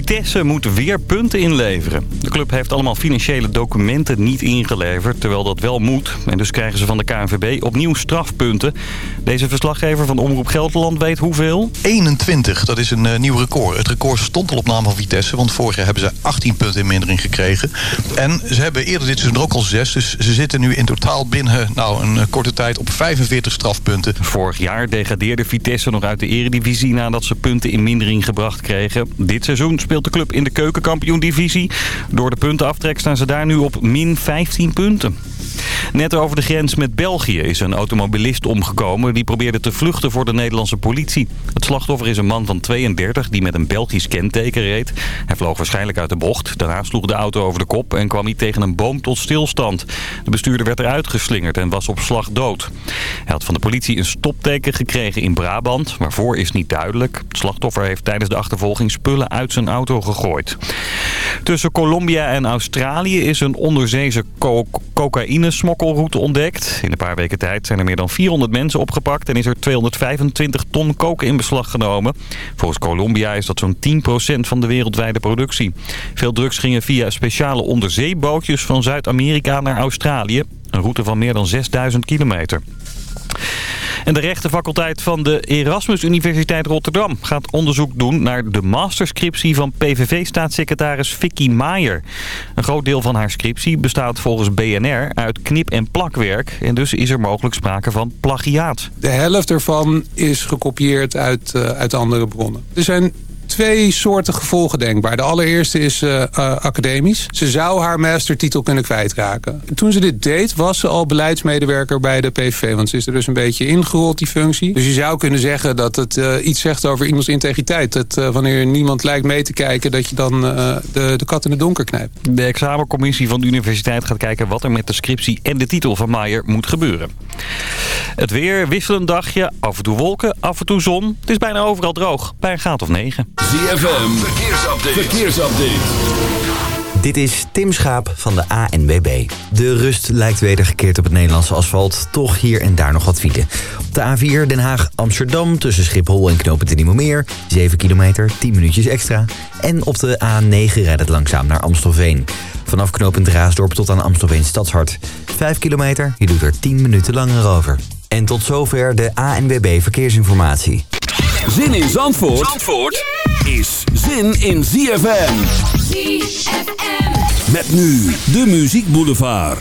Vitesse moet weer punten inleveren. De club heeft allemaal financiële documenten niet ingeleverd, terwijl dat wel moet. En dus krijgen ze van de KNVB opnieuw strafpunten. Deze verslaggever van Omroep Gelderland weet hoeveel? 21, dat is een uh, nieuw record. Het record stond al op naam van Vitesse, want vorig jaar hebben ze 18 punten in mindering gekregen. En ze hebben eerder dit seizoen ook al 6, dus ze zitten nu in totaal binnen nou, een uh, korte tijd op 45 strafpunten. Vorig jaar degradeerde Vitesse nog uit de eredivisie nadat ze punten in mindering gebracht kregen. Dit seizoen speelt de club in de keukenkampioen-divisie. Door de puntenaftrek staan ze daar nu op min 15 punten. Net over de grens met België is een automobilist omgekomen. Die probeerde te vluchten voor de Nederlandse politie. Het slachtoffer is een man van 32 die met een Belgisch kenteken reed. Hij vloog waarschijnlijk uit de bocht. Daarna sloeg de auto over de kop en kwam hij tegen een boom tot stilstand. De bestuurder werd eruit geslingerd en was op slag dood. Hij had van de politie een stopteken gekregen in Brabant. Waarvoor is niet duidelijk. Het slachtoffer heeft tijdens de achtervolging spullen uit zijn auto gegooid. Tussen Colombia en Australië is een onderzeese co cocaïnesmokkelroute ontdekt. In een paar weken tijd zijn er meer dan 400 mensen opgepakt... en is er 225 ton koken in beslag genomen. Volgens Colombia is dat zo'n 10% van de wereldwijde productie. Veel drugs gingen via speciale onderzeebootjes van Zuid-Amerika naar Australië. Een route van meer dan 6000 kilometer. En de rechtenfaculteit van de Erasmus Universiteit Rotterdam gaat onderzoek doen naar de masterscriptie van PVV-staatssecretaris Vicky Maier. Een groot deel van haar scriptie bestaat volgens BNR uit knip- en plakwerk en dus is er mogelijk sprake van plagiaat. De helft ervan is gekopieerd uit, uh, uit andere bronnen. Er zijn twee soorten gevolgen denkbaar. De allereerste is uh, uh, academisch. Ze zou haar mastertitel kunnen kwijtraken. Toen ze dit deed, was ze al beleidsmedewerker bij de PVV. Want ze is er dus een beetje ingerold, die functie. Dus je zou kunnen zeggen dat het uh, iets zegt over iemands integriteit. Dat wanneer niemand lijkt mee te kijken, dat je dan de, de kat in het donker knijpt. De examencommissie van de universiteit gaat kijken wat er met de scriptie en de titel van Maier moet gebeuren. Het weer, wisselend dagje, af en toe wolken, af en toe zon. Het is bijna overal droog, bij een graad of 9. ZFM, verkeersupdate. verkeersupdate. Dit is Tim Schaap van de ANWB. De rust lijkt wedergekeerd op het Nederlandse asfalt. Toch hier en daar nog wat file. Op de A4 Den Haag-Amsterdam tussen Schiphol en Knopen Nieuwemeer. 7 kilometer, 10 minuutjes extra. En op de A9 rijdt het langzaam naar Amstelveen. Vanaf knooppunt Raasdorp tot aan Amstelveen Stadshart. 5 kilometer, je doet er 10 minuten langer over. En tot zover de ANWB Verkeersinformatie. Zin in Zandvoort, Zandvoort is zin in ZFM. ZFM. Met nu de Muziek Boulevard.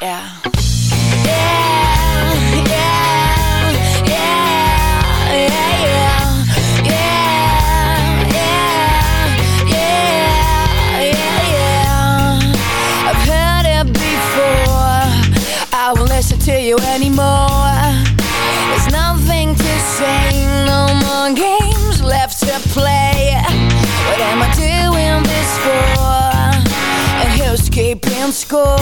Yeah. Listen to you anymore keeping score?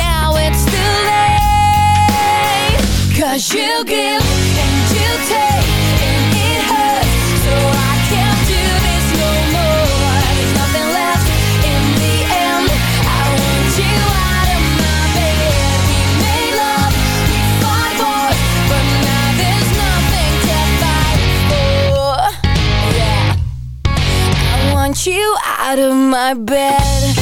Now it's too late. Cause you give and you take, and it hurts. So I can't do this no more. There's nothing left in the end. I want you out of my bed. We made love, we fought wars, but now there's nothing to fight for. Yeah. I want you out of my bed.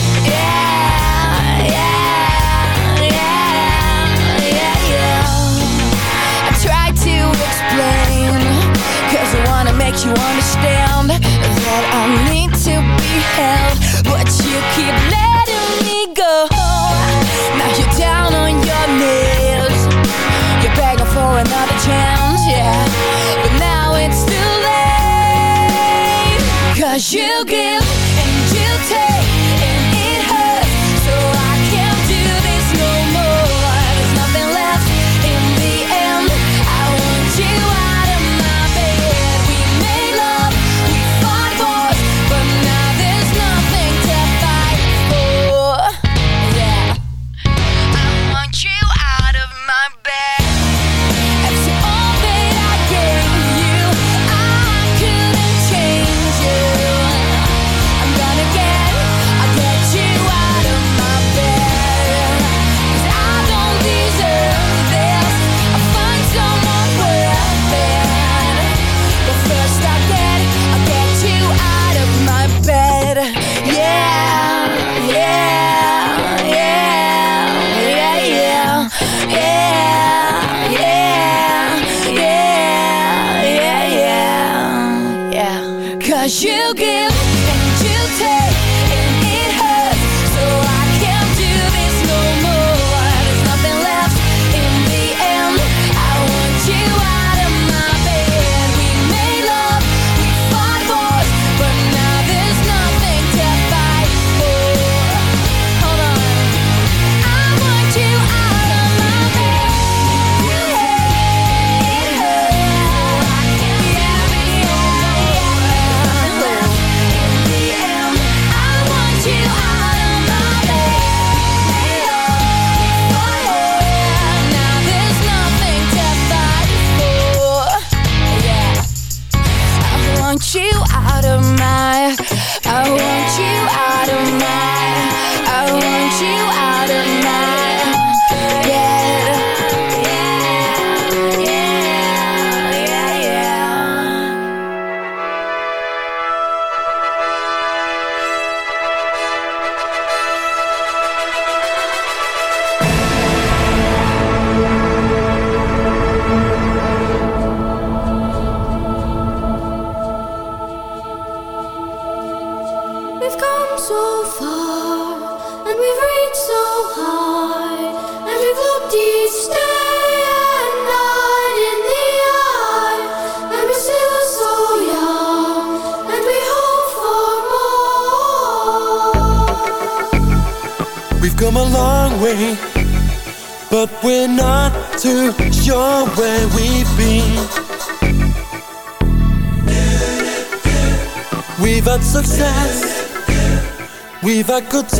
could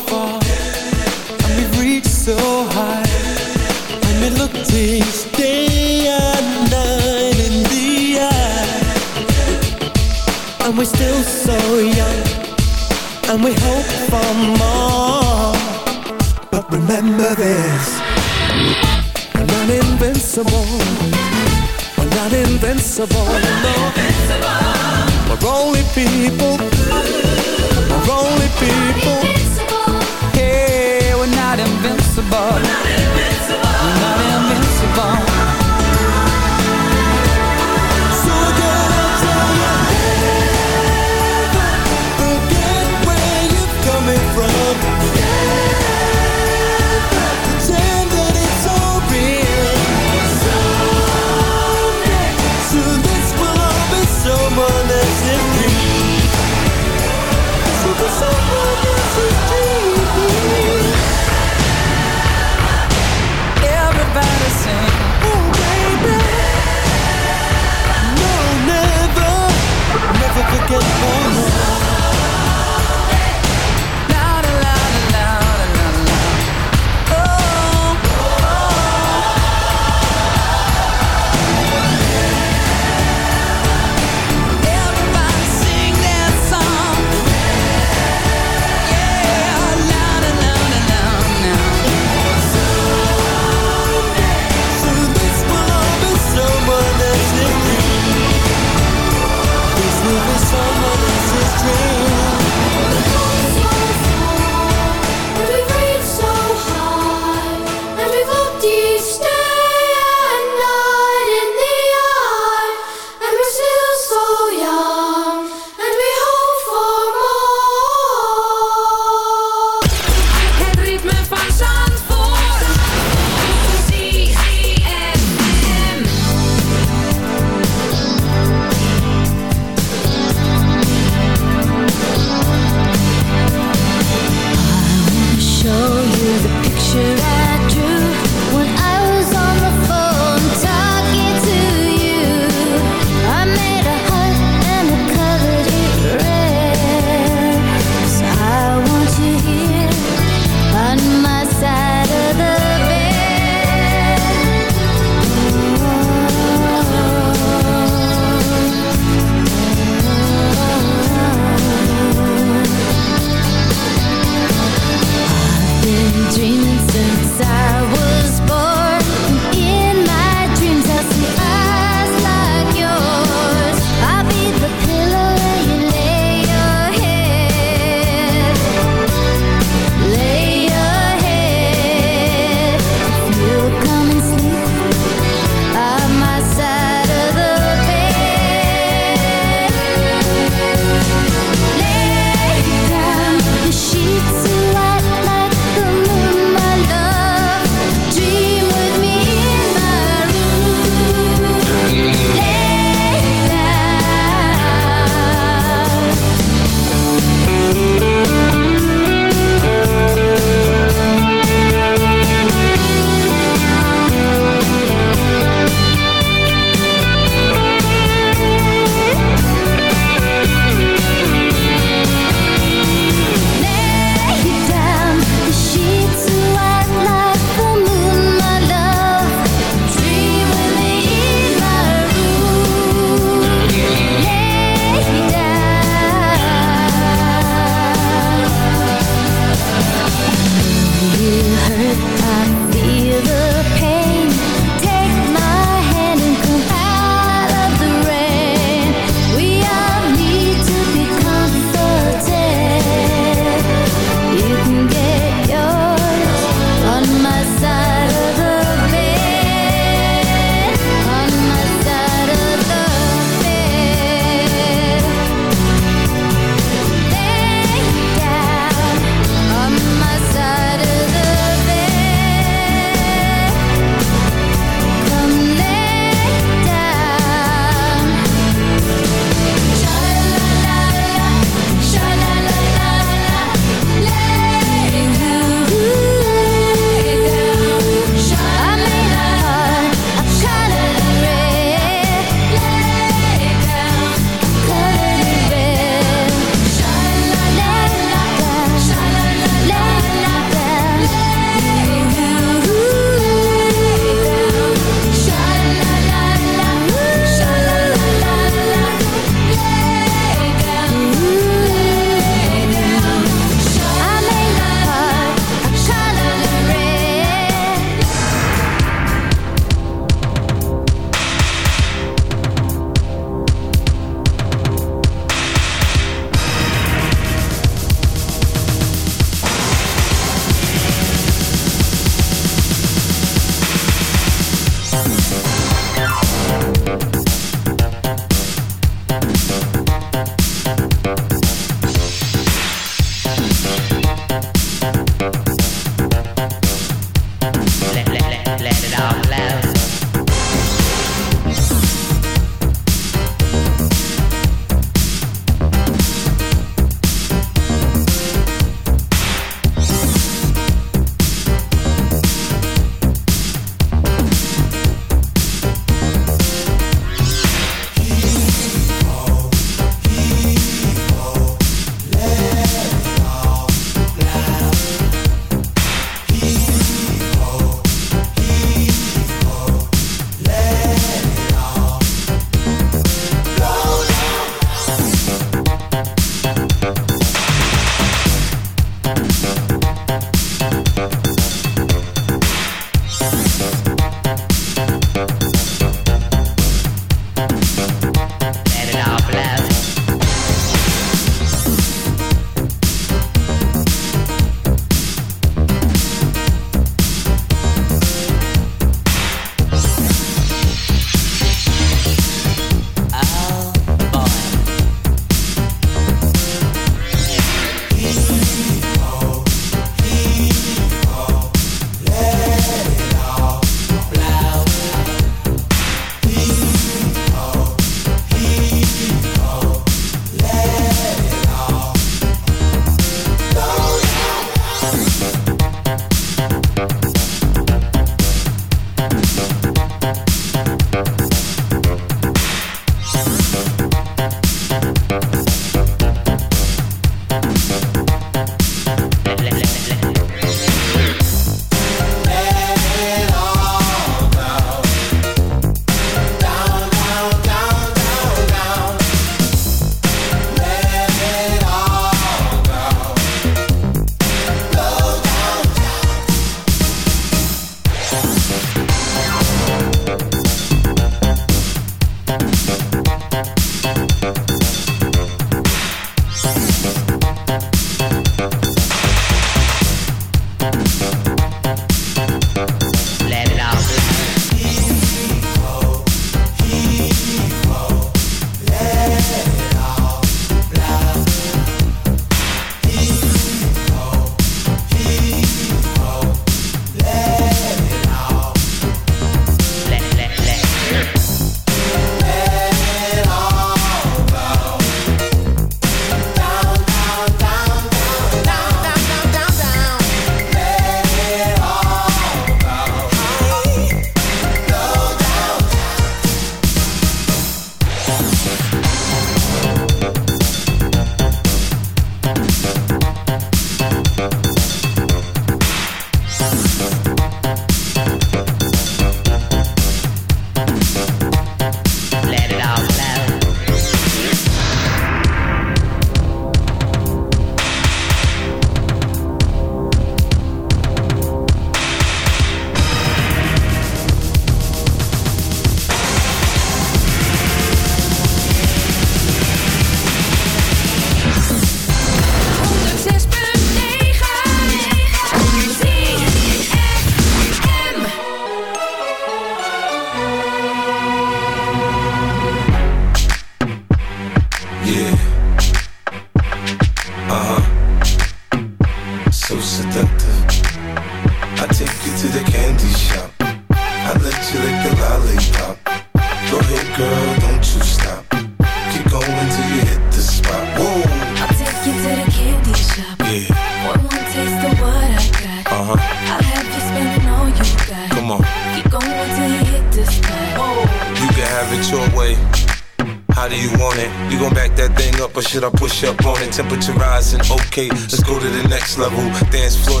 let's go to the next level. Dance floor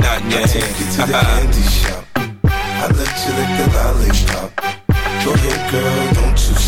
not in your hand. Take you to the uh-huh. candy shop. I let you lick the lollipop. Go ahead, girl, don't you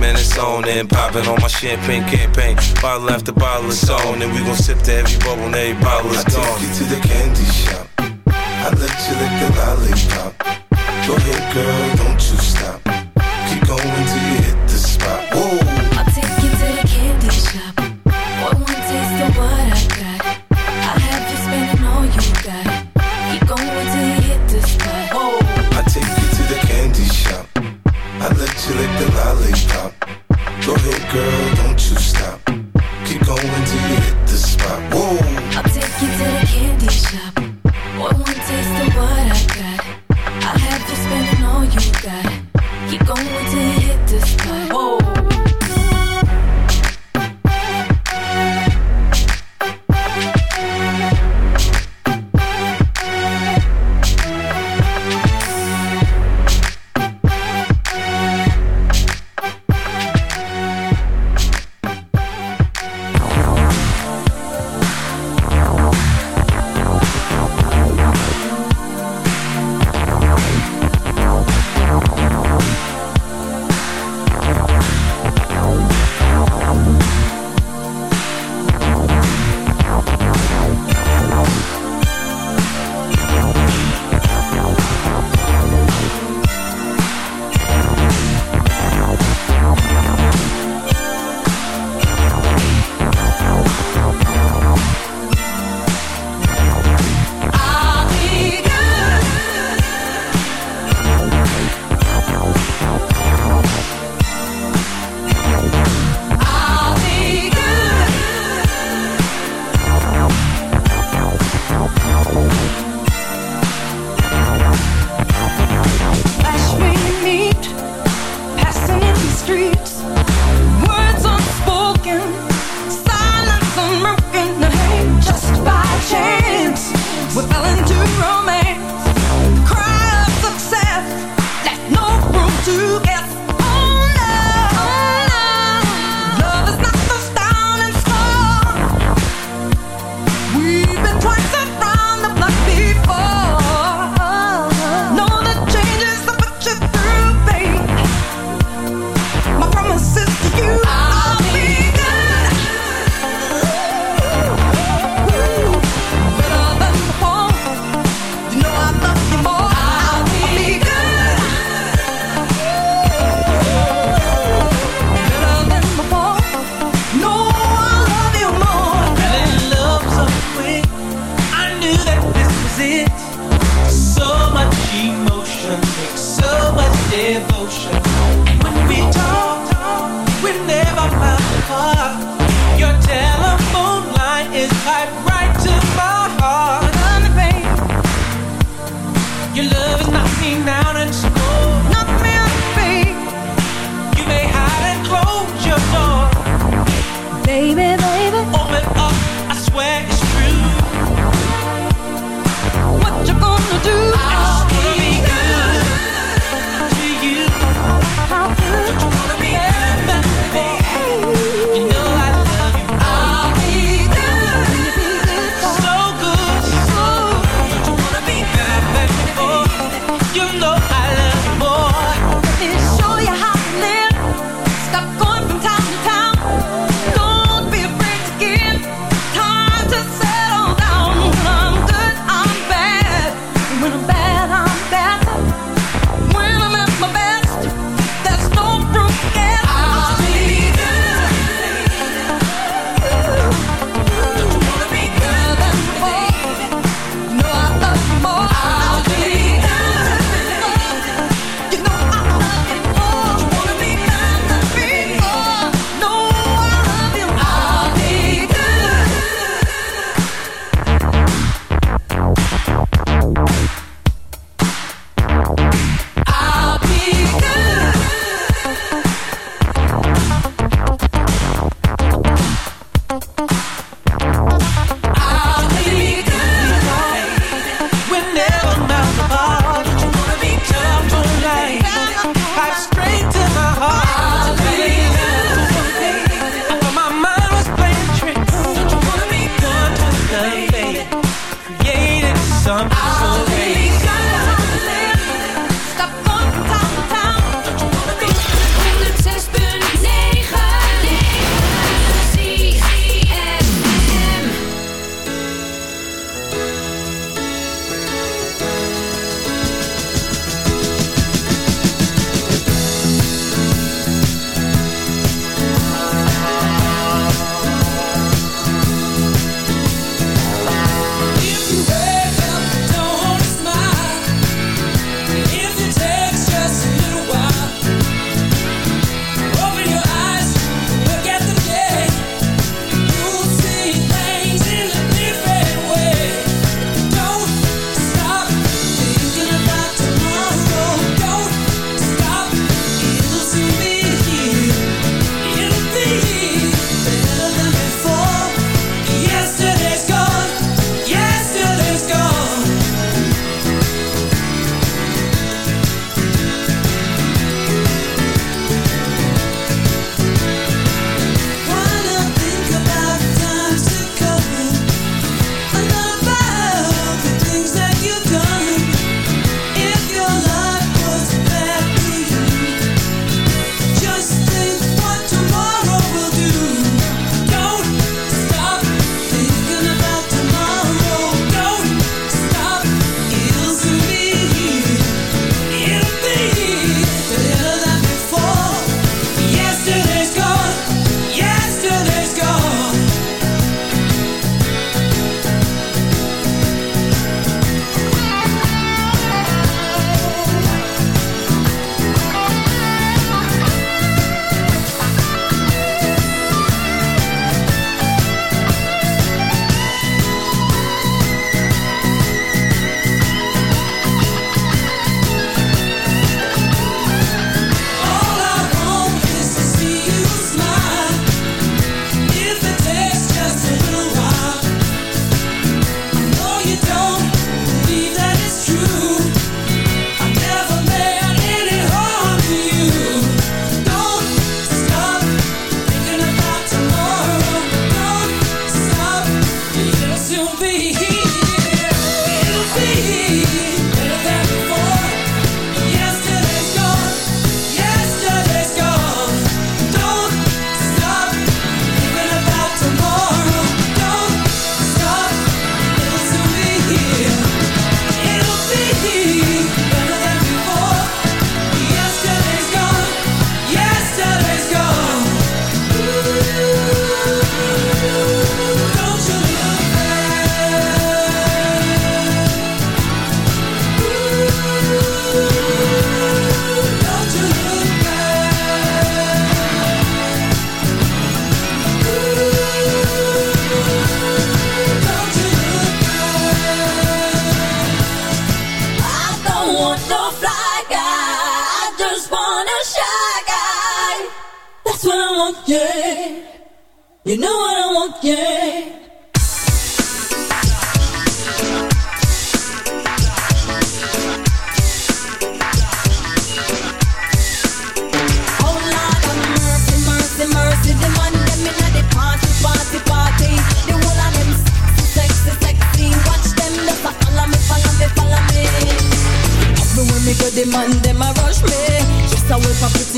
man, it's on and popping on my champagne campaign. Bottle after bottle is on, and we gon' sip to every bubble and every bottle is I take gone. you to the candy shop. I let you lick the lollipop. Go ahead, girl, don't you stop. Keep going till you I let you lick the lollipop. Go ahead, girl, don't you stop. Keep going till you hit the spot. Whoa.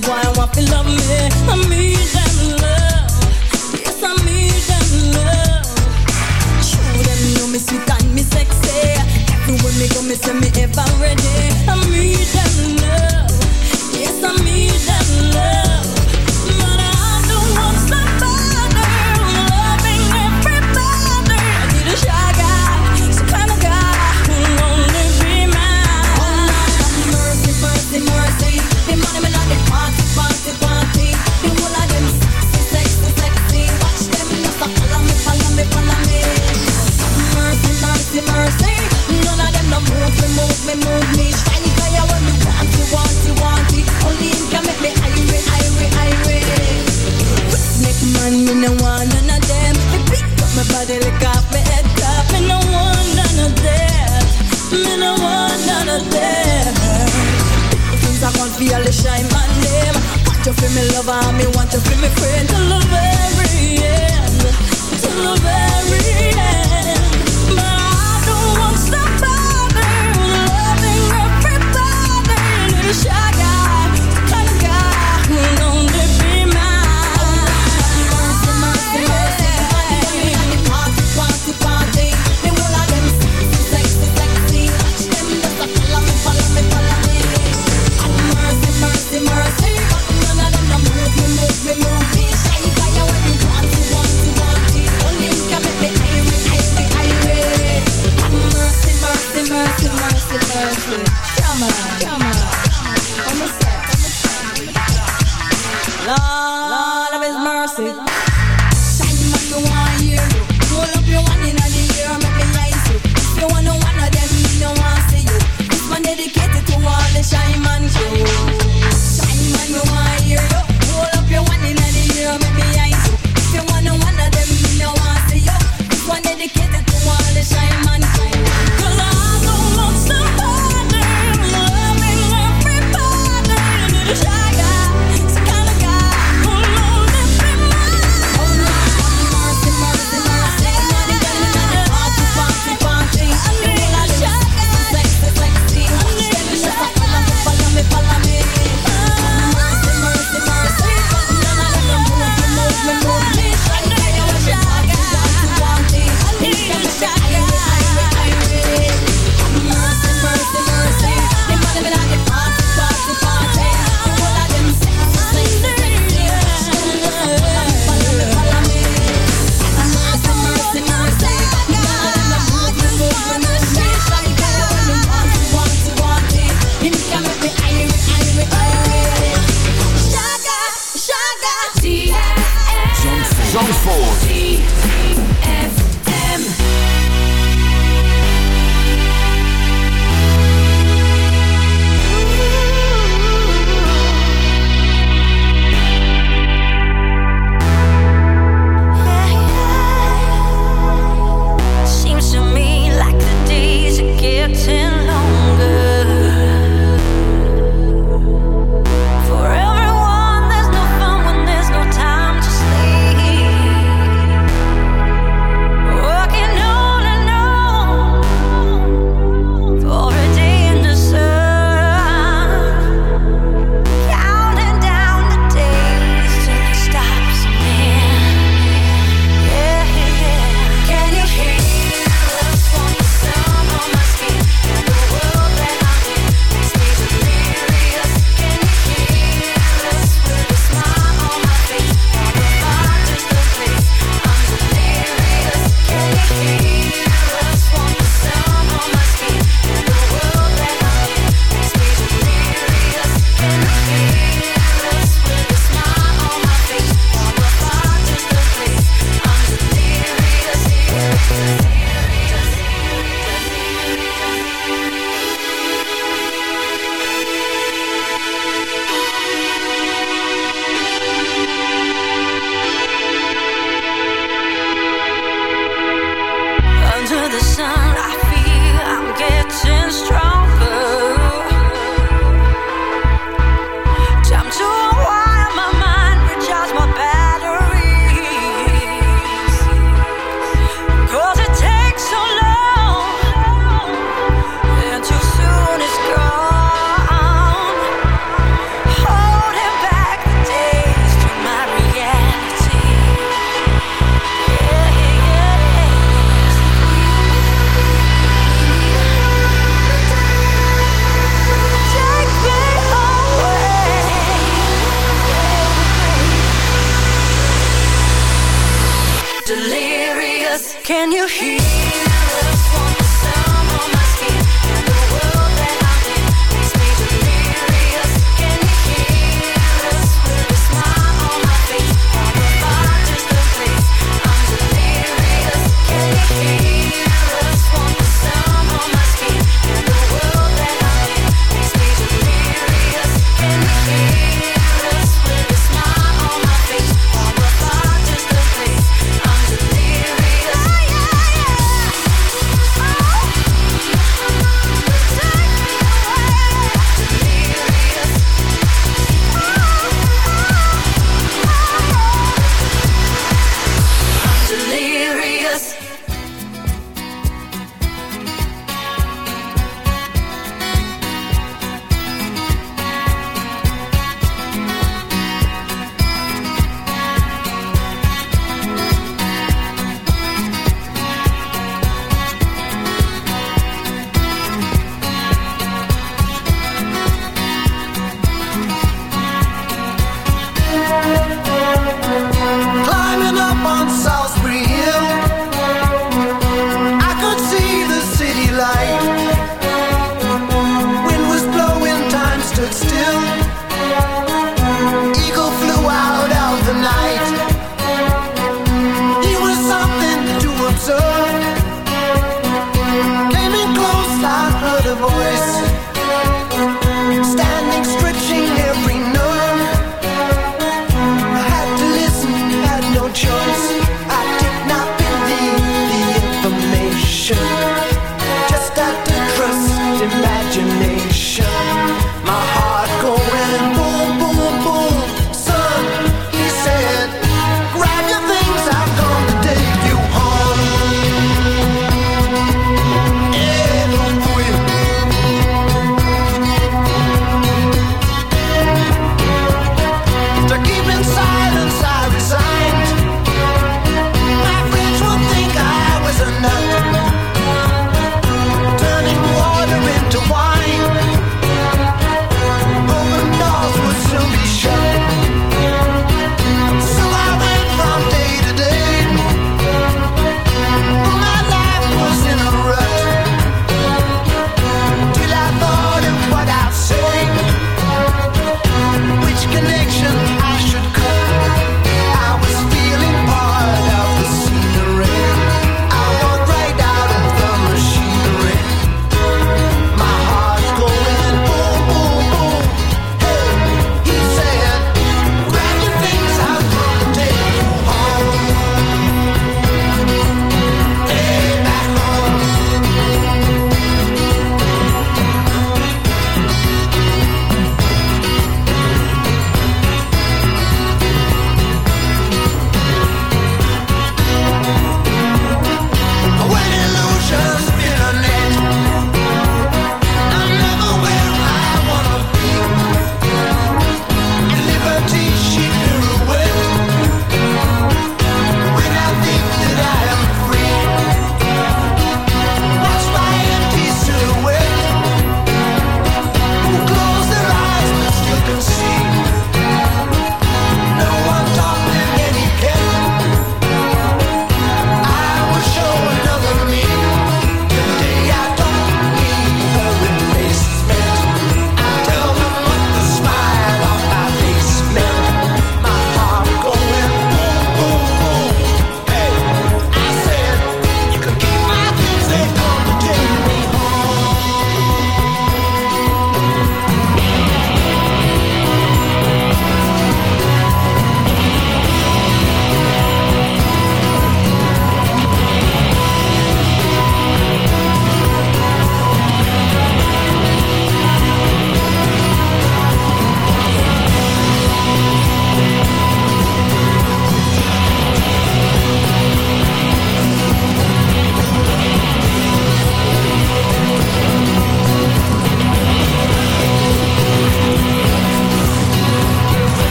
boy, I want to love me, I'm mean. you feel me lover, me want you feel me friend. To the very end, To the very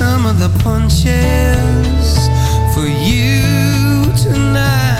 some of the punches for you tonight.